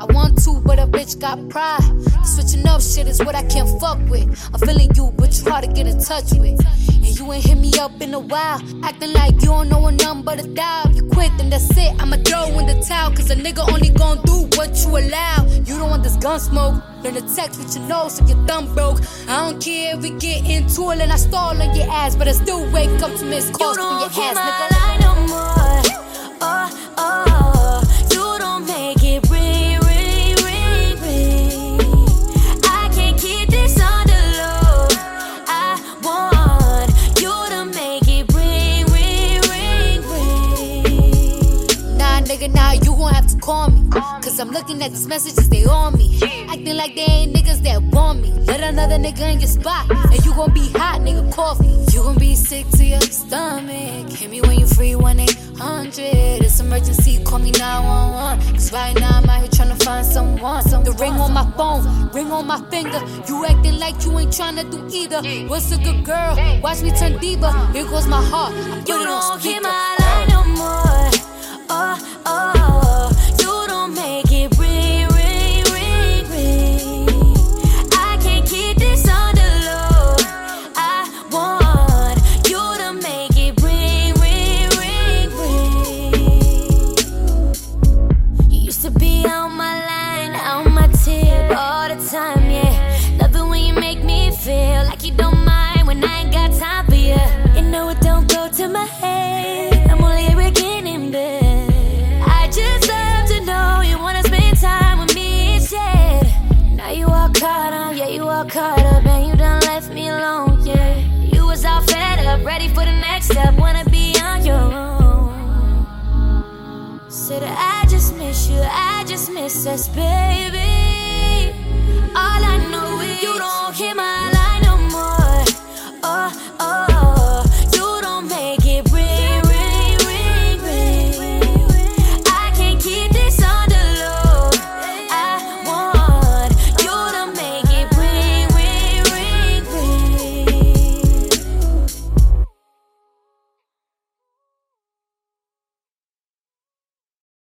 I want to, but a bitch got pride. Switching up shit is what I can't fuck with. I'm feeling you, but you hard to get in touch with. And you ain't hit me up in a while. Acting like you don't know a number to dial. You quit, then that's it. I'ma throw in the towel. Cause a nigga only gon' do what you allow. You don't want this gun smoke. Learn to text with your nose so your thumb broke. I don't care if we get into it and I stall on your ass. But I still wake up to miss calls from your ass, nigga. Nigga, nah, you gon' have to call me. Cause I'm looking at these messages, they on me. Acting like they ain't niggas that want me. Let another nigga in your spot, and you gon' be hot, nigga, coffee. You gon' be sick to your stomach. Hit me when you free, 1 800. It's emergency, call me 911. Cause right now I'm out here tryna find someone. The ring on my phone, ring on my finger. You acting like you ain't tryna do either. What's a good girl? Watch me turn diva. Here goes my heart. I put You it on. all caught up and you done left me alone, yeah. You was all fed up, ready for the next step, wanna be on your own. Said I just miss you, I just miss us, baby. All I know is you don't hear my